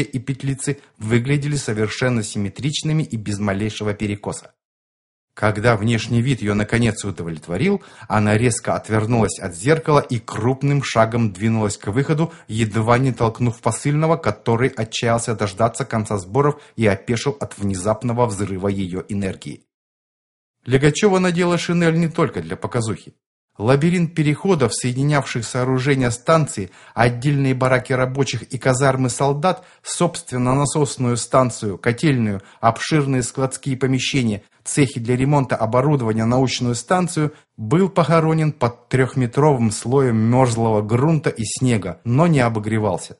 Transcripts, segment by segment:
и петлицы выглядели совершенно симметричными и без малейшего перекоса. Когда внешний вид ее наконец удовлетворил, она резко отвернулась от зеркала и крупным шагом двинулась к выходу, едва не толкнув посыльного, который отчаялся дождаться конца сборов и опешил от внезапного взрыва ее энергии. Легачева надела шинель не только для показухи. Лабиринт переходов, соединявших сооружения станции, отдельные бараки рабочих и казармы солдат, собственно насосную станцию, котельную, обширные складские помещения, цехи для ремонта оборудования, научную станцию, был похоронен под трехметровым слоем мерзлого грунта и снега, но не обогревался.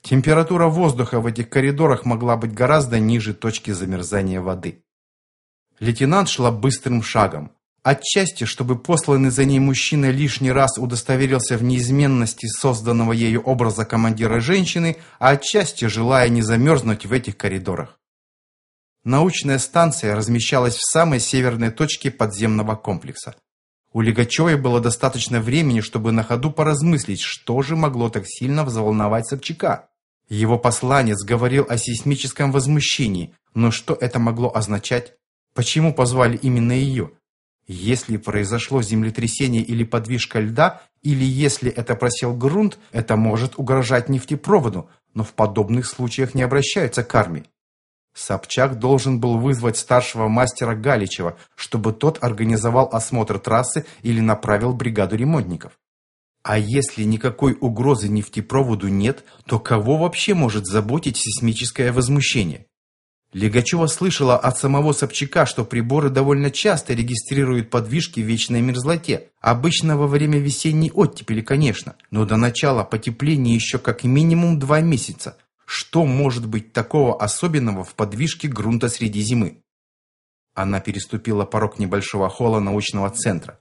Температура воздуха в этих коридорах могла быть гораздо ниже точки замерзания воды. Лейтенант шла быстрым шагом. Отчасти, чтобы посланный за ней мужчина лишний раз удостоверился в неизменности созданного ею образа командира женщины, а отчасти желая не замерзнуть в этих коридорах. Научная станция размещалась в самой северной точке подземного комплекса. У Легачевой было достаточно времени, чтобы на ходу поразмыслить, что же могло так сильно взволновать Собчака. Его посланец говорил о сейсмическом возмущении, но что это могло означать? Почему позвали именно ее? Если произошло землетрясение или подвижка льда, или если это просел грунт, это может угрожать нефтепроводу, но в подобных случаях не обращаются к армии. Собчак должен был вызвать старшего мастера Галичева, чтобы тот организовал осмотр трассы или направил бригаду ремонтников. А если никакой угрозы нефтепроводу нет, то кого вообще может заботить сейсмическое возмущение? Легачева слышала от самого Собчака, что приборы довольно часто регистрируют подвижки в вечной мерзлоте. Обычно во время весенней оттепели, конечно, но до начала потепления еще как минимум два месяца. Что может быть такого особенного в подвижке грунта среди зимы? Она переступила порог небольшого холла научного центра.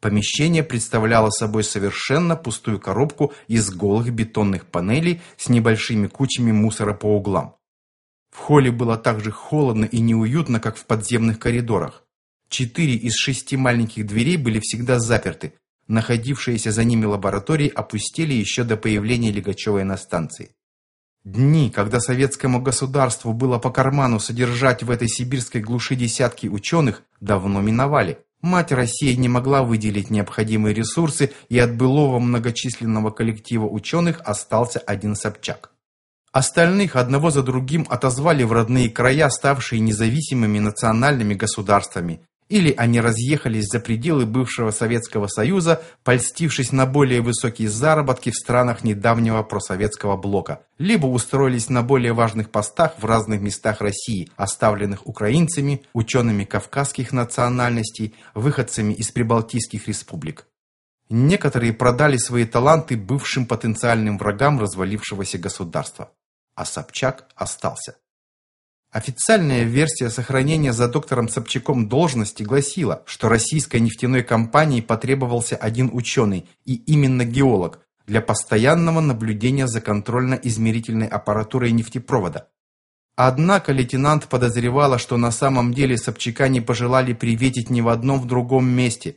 Помещение представляло собой совершенно пустую коробку из голых бетонных панелей с небольшими кучами мусора по углам. В холле было так же холодно и неуютно, как в подземных коридорах. Четыре из шести маленьких дверей были всегда заперты. Находившиеся за ними лаборатории опустили еще до появления Легачевой на станции. Дни, когда советскому государству было по карману содержать в этой сибирской глуши десятки ученых, давно миновали. Мать России не могла выделить необходимые ресурсы, и от былого многочисленного коллектива ученых остался один Собчак. Остальных одного за другим отозвали в родные края, ставшие независимыми национальными государствами, или они разъехались за пределы бывшего Советского Союза, польстившись на более высокие заработки в странах недавнего просоветского блока, либо устроились на более важных постах в разных местах России, оставленных украинцами, учеными кавказских национальностей, выходцами из прибалтийских республик. Некоторые продали свои таланты бывшим потенциальным врагам развалившегося государства а Собчак остался. Официальная версия сохранения за доктором Собчаком должности гласила, что российской нефтяной компании потребовался один ученый, и именно геолог, для постоянного наблюдения за контрольно-измерительной аппаратурой нефтепровода. Однако лейтенант подозревала, что на самом деле Собчака не пожелали приветить ни в одном в другом месте.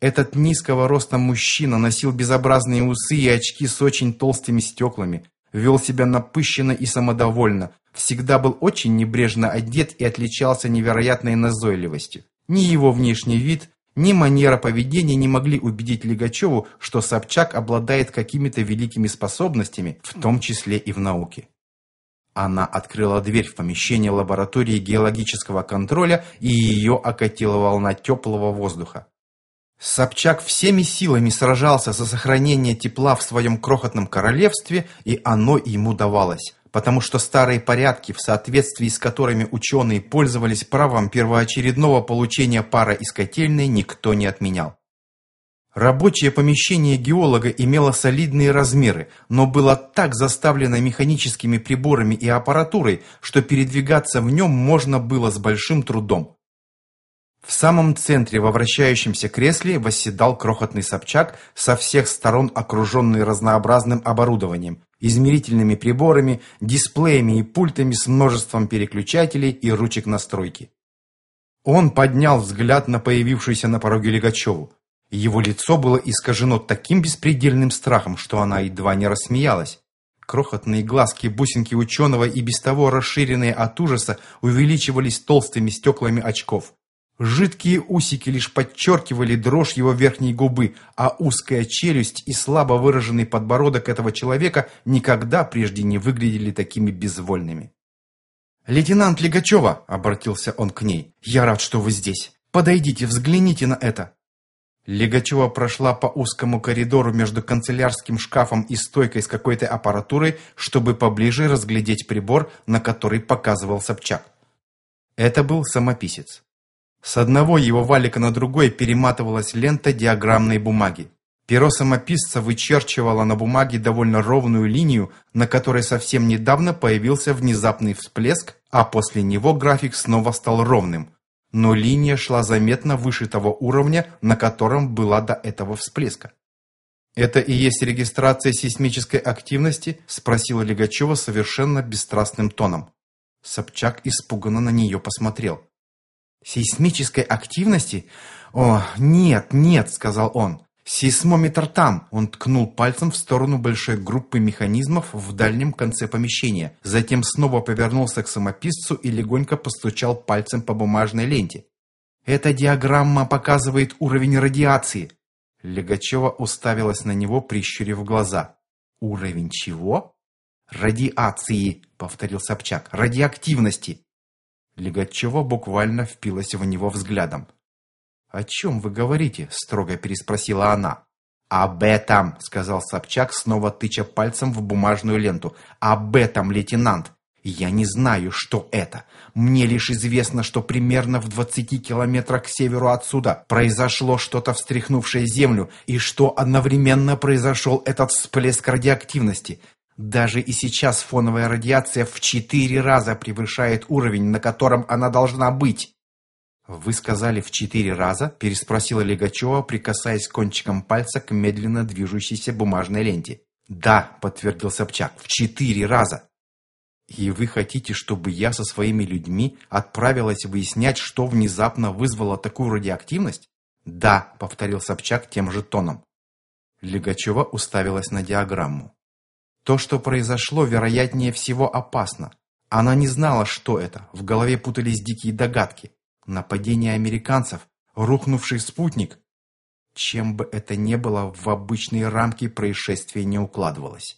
Этот низкого роста мужчина носил безобразные усы и очки с очень толстыми стеклами, Вел себя напыщенно и самодовольно, всегда был очень небрежно одет и отличался невероятной назойливостью. Ни его внешний вид, ни манера поведения не могли убедить Лигачеву, что Собчак обладает какими-то великими способностями, в том числе и в науке. Она открыла дверь в помещение лаборатории геологического контроля, и ее окатила волна теплого воздуха. Собчак всеми силами сражался за сохранение тепла в своем крохотном королевстве, и оно ему давалось, потому что старые порядки, в соответствии с которыми ученые пользовались правом первоочередного получения пара из котельной, никто не отменял. Рабочее помещение геолога имело солидные размеры, но было так заставлено механическими приборами и аппаратурой, что передвигаться в нем можно было с большим трудом. В самом центре во вращающемся кресле восседал крохотный Собчак, со всех сторон окруженный разнообразным оборудованием, измерительными приборами, дисплеями и пультами с множеством переключателей и ручек настройки. Он поднял взгляд на появившуюся на пороге Легачеву. Его лицо было искажено таким беспредельным страхом, что она едва не рассмеялась. Крохотные глазки-бусинки ученого и без того расширенные от ужаса увеличивались толстыми стеклами очков. Жидкие усики лишь подчеркивали дрожь его верхней губы, а узкая челюсть и слабо выраженный подбородок этого человека никогда прежде не выглядели такими безвольными. «Лейтенант Легачева!» — обратился он к ней. «Я рад, что вы здесь. Подойдите, взгляните на это!» Легачева прошла по узкому коридору между канцелярским шкафом и стойкой с какой-то аппаратурой, чтобы поближе разглядеть прибор, на который показывал Собчак. Это был самописец. С одного его валика на другой перематывалась лента диаграммной бумаги. Перо самописца вычерчивало на бумаге довольно ровную линию, на которой совсем недавно появился внезапный всплеск, а после него график снова стал ровным. Но линия шла заметно выше того уровня, на котором была до этого всплеска. «Это и есть регистрация сейсмической активности?» – спросила Легачева совершенно бесстрастным тоном. Собчак испуганно на нее посмотрел. «Сейсмической активности? О, нет, нет», — сказал он. «Сейсмометр там!» Он ткнул пальцем в сторону большой группы механизмов в дальнем конце помещения. Затем снова повернулся к самописцу и легонько постучал пальцем по бумажной ленте. «Эта диаграмма показывает уровень радиации!» Легачева уставилась на него, прищурив глаза. «Уровень чего?» «Радиации», — повторил Собчак. «Радиоактивности». Легачева буквально впилась в него взглядом. «О чем вы говорите?» – строго переспросила она. «Об этом!» – сказал Собчак, снова тыча пальцем в бумажную ленту. «Об этом, лейтенант! Я не знаю, что это. Мне лишь известно, что примерно в двадцати километрах к северу отсюда произошло что-то, встряхнувшее землю, и что одновременно произошел этот всплеск радиоактивности. Даже и сейчас фоновая радиация в четыре раза превышает уровень, на котором она должна быть. «Вы сказали в четыре раза?» – переспросила Легачева, прикасаясь кончиком пальца к медленно движущейся бумажной ленте. «Да», – подтвердил Собчак, – «в четыре раза». «И вы хотите, чтобы я со своими людьми отправилась выяснять, что внезапно вызвало такую радиоактивность?» «Да», – повторил Собчак тем же тоном. Легачева уставилась на диаграмму. То, что произошло, вероятнее всего опасно. Она не знала, что это, в голове путались дикие догадки. Нападение американцев, рухнувший спутник. Чем бы это ни было, в обычные рамки происшествия не укладывалось.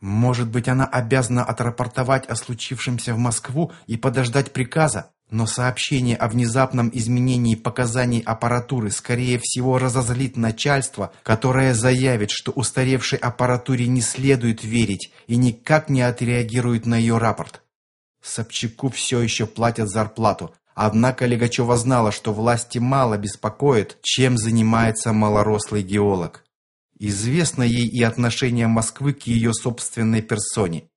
Может быть, она обязана отрапортовать о случившемся в Москву и подождать приказа? Но сообщение о внезапном изменении показаний аппаратуры скорее всего разозлит начальство, которое заявит, что устаревшей аппаратуре не следует верить и никак не отреагирует на ее рапорт. Собчаку все еще платят зарплату, однако Легачева знала, что власти мало беспокоит, чем занимается малорослый геолог. Известно ей и отношение Москвы к ее собственной персоне.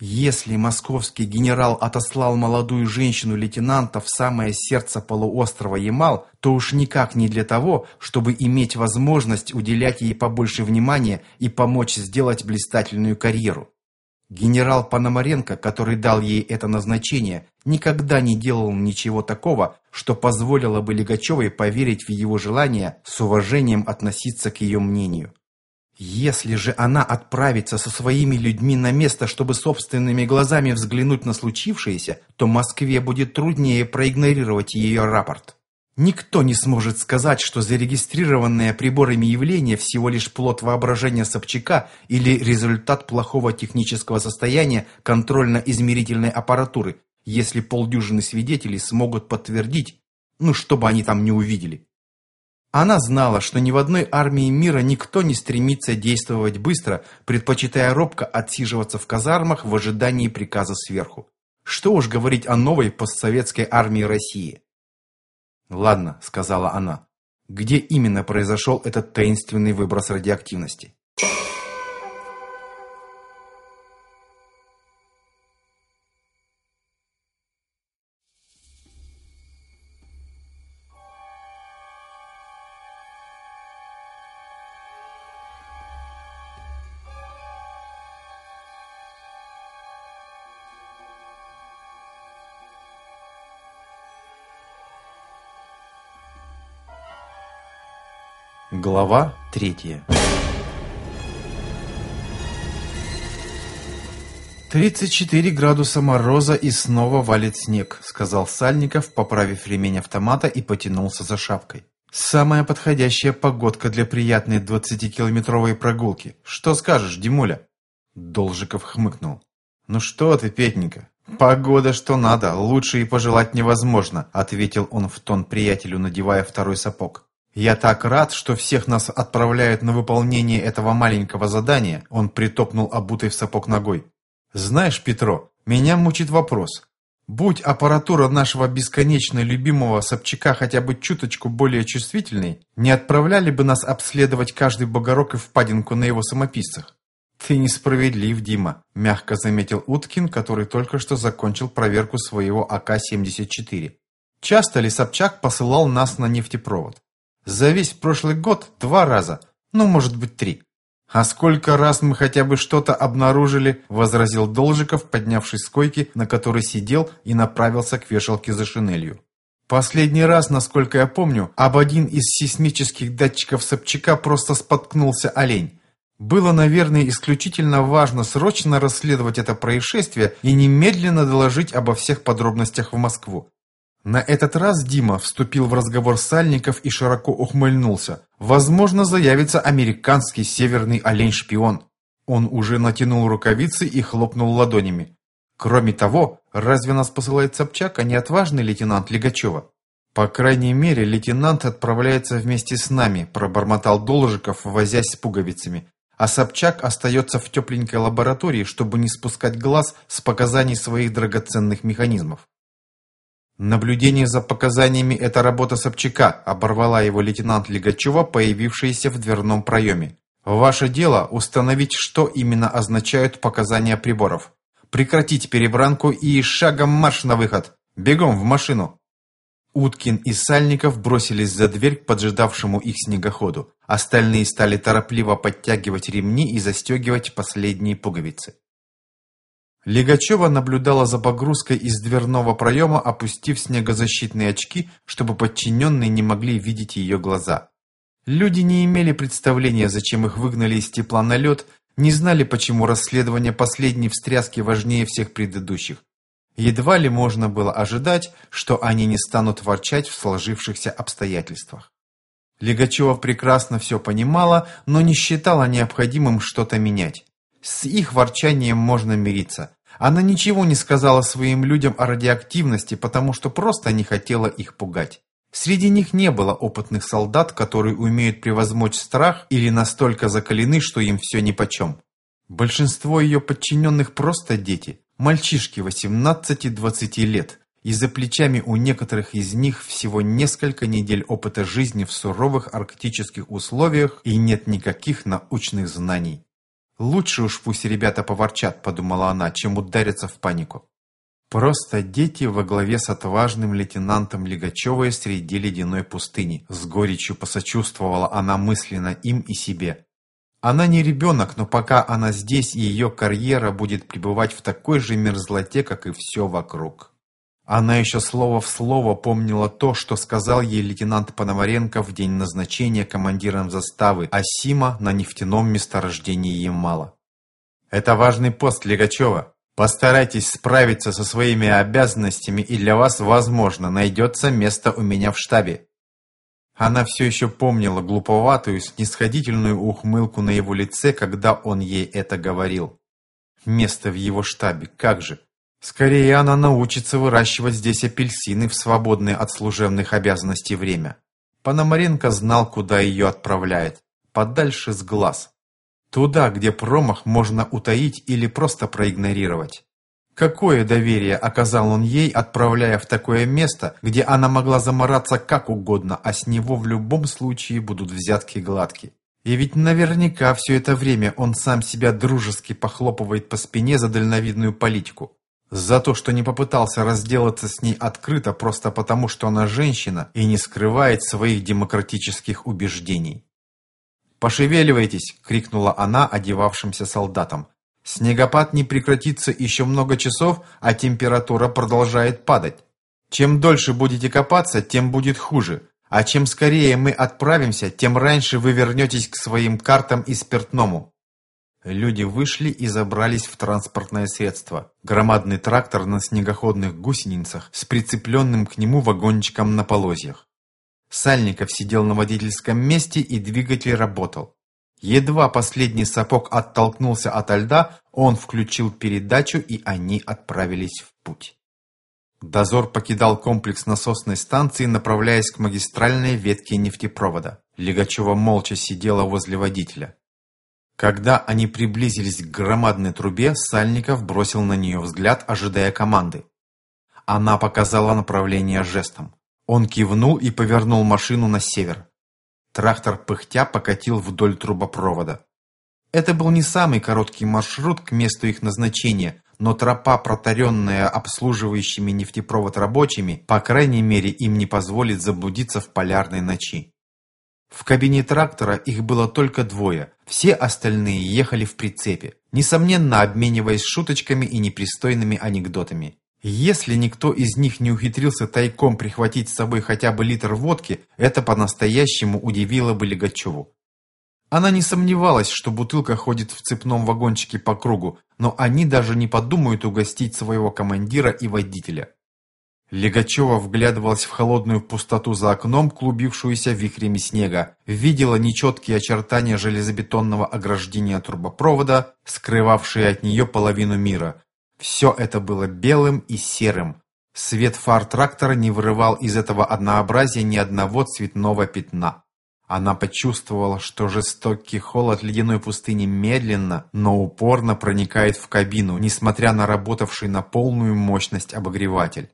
Если московский генерал отослал молодую женщину-лейтенанта в самое сердце полуострова Ямал, то уж никак не для того, чтобы иметь возможность уделять ей побольше внимания и помочь сделать блистательную карьеру. Генерал Пономаренко, который дал ей это назначение, никогда не делал ничего такого, что позволило бы Легачевой поверить в его желание с уважением относиться к ее мнению. Если же она отправится со своими людьми на место, чтобы собственными глазами взглянуть на случившееся, то Москве будет труднее проигнорировать ее рапорт. Никто не сможет сказать, что зарегистрированное приборами явление всего лишь плод воображения Собчака или результат плохого технического состояния контрольно-измерительной аппаратуры, если полдюжины свидетелей смогут подтвердить, ну, чтобы они там не увидели. Она знала, что ни в одной армии мира никто не стремится действовать быстро, предпочитая робко отсиживаться в казармах в ожидании приказа сверху. Что уж говорить о новой постсоветской армии России. «Ладно», — сказала она, — «где именно произошел этот таинственный выброс радиоактивности?» Глава третья «Тридцать четыре градуса мороза и снова валит снег», — сказал Сальников, поправив ремень автомата и потянулся за шапкой. «Самая подходящая погодка для приятной двадцатикилометровой прогулки. Что скажешь, Димуля?» Должиков хмыкнул. «Ну что ты, Петенька, погода что надо, лучше и пожелать невозможно», ответил он в тон приятелю, надевая второй сапог. «Я так рад, что всех нас отправляют на выполнение этого маленького задания», он притопнул обутой в сапог ногой. Знаешь, Петро, меня мучит вопрос. Будь аппаратура нашего бесконечно любимого Собчака хотя бы чуточку более чувствительной, не отправляли бы нас обследовать каждый бугорок и впадинку на его самописцах. «Ты несправедлив, Дима», – мягко заметил Уткин, который только что закончил проверку своего АК-74. «Часто ли Собчак посылал нас на нефтепровод? За весь прошлый год два раза, ну, может быть, три. «А сколько раз мы хотя бы что-то обнаружили?» – возразил Должиков, поднявшись с койки, на которой сидел и направился к вешалке за шинелью. Последний раз, насколько я помню, об один из сейсмических датчиков Собчака просто споткнулся олень. Было, наверное, исключительно важно срочно расследовать это происшествие и немедленно доложить обо всех подробностях в Москву. На этот раз Дима вступил в разговор Сальников и широко ухмыльнулся. Возможно, заявится американский северный олень-шпион. Он уже натянул рукавицы и хлопнул ладонями. Кроме того, разве нас посылает Собчак, а не отважный лейтенант Легачева? По крайней мере, лейтенант отправляется вместе с нами, пробормотал Должиков, возясь с пуговицами. А Собчак остается в тепленькой лаборатории, чтобы не спускать глаз с показаний своих драгоценных механизмов. Наблюдение за показаниями – это работа Собчака, оборвала его лейтенант Легачева, появившаяся в дверном проеме. Ваше дело – установить, что именно означают показания приборов. Прекратить перебранку и шагом марш на выход. Бегом в машину. Уткин и Сальников бросились за дверь к поджидавшему их снегоходу. Остальные стали торопливо подтягивать ремни и застегивать последние пуговицы. Легачева наблюдала за погрузкой из дверного проема, опустив снегозащитные очки, чтобы подчиненные не могли видеть ее глаза. Люди не имели представления, зачем их выгнали из тепла на лед, не знали, почему расследование последней встряски важнее всех предыдущих. Едва ли можно было ожидать, что они не станут ворчать в сложившихся обстоятельствах. Легачева прекрасно все понимала, но не считала необходимым что-то менять. С их ворчанием можно мириться. Она ничего не сказала своим людям о радиоактивности, потому что просто не хотела их пугать. Среди них не было опытных солдат, которые умеют превозмочь страх или настолько закалены, что им все нипочем. Большинство ее подчиненных просто дети, мальчишки 18-20 лет, и за плечами у некоторых из них всего несколько недель опыта жизни в суровых арктических условиях и нет никаких научных знаний. «Лучше уж пусть ребята поворчат», — подумала она, чем удариться в панику. Просто дети во главе с отважным лейтенантом Легачевой среди ледяной пустыни. С горечью посочувствовала она мысленно им и себе. Она не ребенок, но пока она здесь, ее карьера будет пребывать в такой же мерзлоте, как и все вокруг. Она еще слово в слово помнила то, что сказал ей лейтенант Пономаренко в день назначения командиром заставы, а Сима на нефтяном месторождении Ямала. «Это важный пост Легачева. Постарайтесь справиться со своими обязанностями, и для вас, возможно, найдется место у меня в штабе». Она все еще помнила глуповатую, снисходительную ухмылку на его лице, когда он ей это говорил. Место в его штабе, как же! Скорее она научится выращивать здесь апельсины в свободное от служебных обязанностей время. Пономаренко знал, куда ее отправляет. Подальше с глаз. Туда, где промах можно утаить или просто проигнорировать. Какое доверие оказал он ей, отправляя в такое место, где она могла замораться как угодно, а с него в любом случае будут взятки гладкие. И ведь наверняка все это время он сам себя дружески похлопывает по спине за дальновидную политику. За то, что не попытался разделаться с ней открыто просто потому, что она женщина и не скрывает своих демократических убеждений. «Пошевеливайтесь!» – крикнула она одевавшимся солдатам. «Снегопад не прекратится еще много часов, а температура продолжает падать. Чем дольше будете копаться, тем будет хуже. А чем скорее мы отправимся, тем раньше вы вернетесь к своим картам и спиртному. Люди вышли и забрались в транспортное средство. Громадный трактор на снегоходных гусеницах с прицепленным к нему вагончиком на полозьях. Сальников сидел на водительском месте и двигатель работал. Едва последний сапог оттолкнулся от льда, он включил передачу и они отправились в путь. Дозор покидал комплекс насосной станции, направляясь к магистральной ветке нефтепровода. Легачева молча сидела возле водителя. Когда они приблизились к громадной трубе, Сальников бросил на нее взгляд, ожидая команды. Она показала направление жестом. Он кивнул и повернул машину на север. Трактор пыхтя покатил вдоль трубопровода. Это был не самый короткий маршрут к месту их назначения, но тропа, протаренная обслуживающими нефтепровод рабочими, по крайней мере, им не позволит заблудиться в полярной ночи. В кабине трактора их было только двое, все остальные ехали в прицепе, несомненно обмениваясь шуточками и непристойными анекдотами. Если никто из них не ухитрился тайком прихватить с собой хотя бы литр водки, это по-настоящему удивило бы Легачеву. Она не сомневалась, что бутылка ходит в цепном вагончике по кругу, но они даже не подумают угостить своего командира и водителя. Легачева вглядывалась в холодную пустоту за окном, клубившуюся вихрями снега, видела нечеткие очертания железобетонного ограждения трубопровода, скрывавшие от нее половину мира. Все это было белым и серым. Свет фар трактора не вырывал из этого однообразия ни одного цветного пятна. Она почувствовала, что жестокий холод ледяной пустыни медленно, но упорно проникает в кабину, несмотря на работавший на полную мощность обогреватель.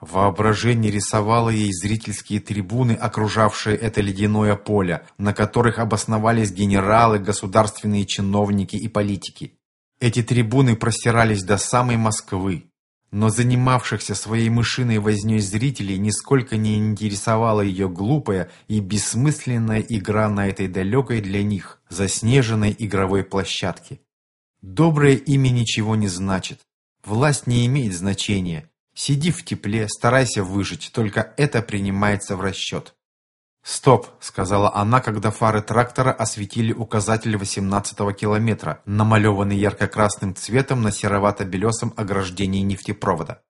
Воображение рисовало ей зрительские трибуны, окружавшие это ледяное поле, на которых обосновались генералы, государственные чиновники и политики. Эти трибуны простирались до самой Москвы, но занимавшихся своей мышиной вознёй зрителей нисколько не интересовала ее глупая и бессмысленная игра на этой далекой для них заснеженной игровой площадке. Доброе имя ничего не значит, власть не имеет значения, Сиди в тепле, старайся выжить, только это принимается в расчет. «Стоп!» – сказала она, когда фары трактора осветили указатель 18-го километра, намалеванный ярко-красным цветом на серовато-белесом ограждении нефтепровода.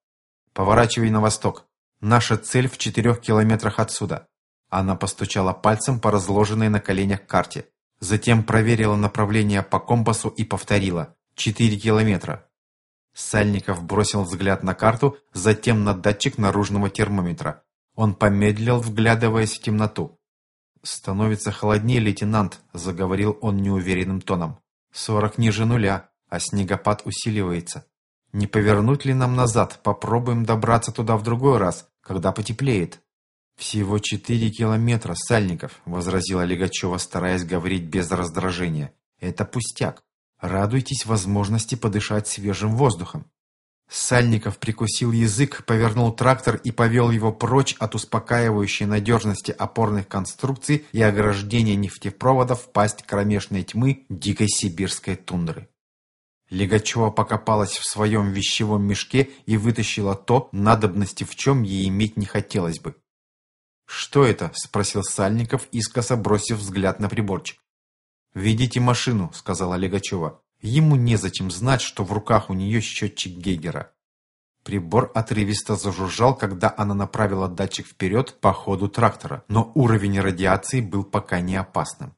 «Поворачивай на восток. Наша цель в четырех километрах отсюда». Она постучала пальцем по разложенной на коленях карте. Затем проверила направление по компасу и повторила. «Четыре километра. Сальников бросил взгляд на карту, затем на датчик наружного термометра. Он помедлил, вглядываясь в темноту. «Становится холоднее, лейтенант», — заговорил он неуверенным тоном. «Сорок ниже нуля, а снегопад усиливается. Не повернуть ли нам назад? Попробуем добраться туда в другой раз, когда потеплеет». «Всего четыре километра, Сальников», — возразила Легачева, стараясь говорить без раздражения. «Это пустяк. Радуйтесь возможности подышать свежим воздухом. Сальников прикусил язык, повернул трактор и повел его прочь от успокаивающей надежности опорных конструкций и ограждения нефтепроводов в пасть кромешной тьмы дикой сибирской тундры. Легачева покопалась в своем вещевом мешке и вытащила то, надобности в чем ей иметь не хотелось бы. «Что это?» – спросил Сальников, искоса бросив взгляд на приборчик. «Ведите машину», — сказала Легачева. Ему незачем знать, что в руках у нее счетчик Гейгера. Прибор отрывисто зажужжал, когда она направила датчик вперед по ходу трактора, но уровень радиации был пока не опасным.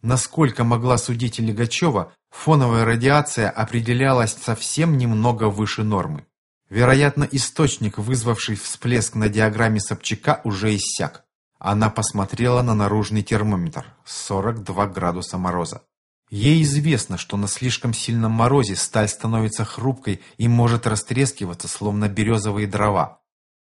Насколько могла судить Легачева, фоновая радиация определялась совсем немного выше нормы. Вероятно, источник, вызвавший всплеск на диаграмме Собчака, уже иссяк. Она посмотрела на наружный термометр. 42 градуса мороза. Ей известно, что на слишком сильном морозе сталь становится хрупкой и может растрескиваться, словно березовые дрова.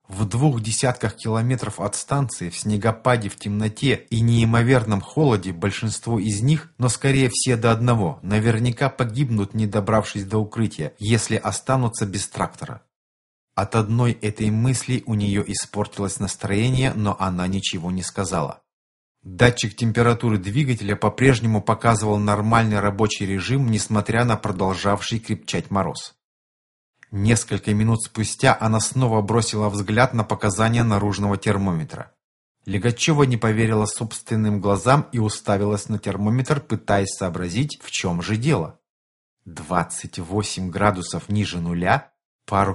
В двух десятках километров от станции, в снегопаде, в темноте и неимоверном холоде большинство из них, но скорее все до одного, наверняка погибнут, не добравшись до укрытия, если останутся без трактора. От одной этой мысли у нее испортилось настроение, но она ничего не сказала. Датчик температуры двигателя по-прежнему показывал нормальный рабочий режим, несмотря на продолжавший крепчать мороз. Несколько минут спустя она снова бросила взгляд на показания наружного термометра. Легачева не поверила собственным глазам и уставилась на термометр, пытаясь сообразить, в чем же дело. 28 градусов ниже нуля? Пару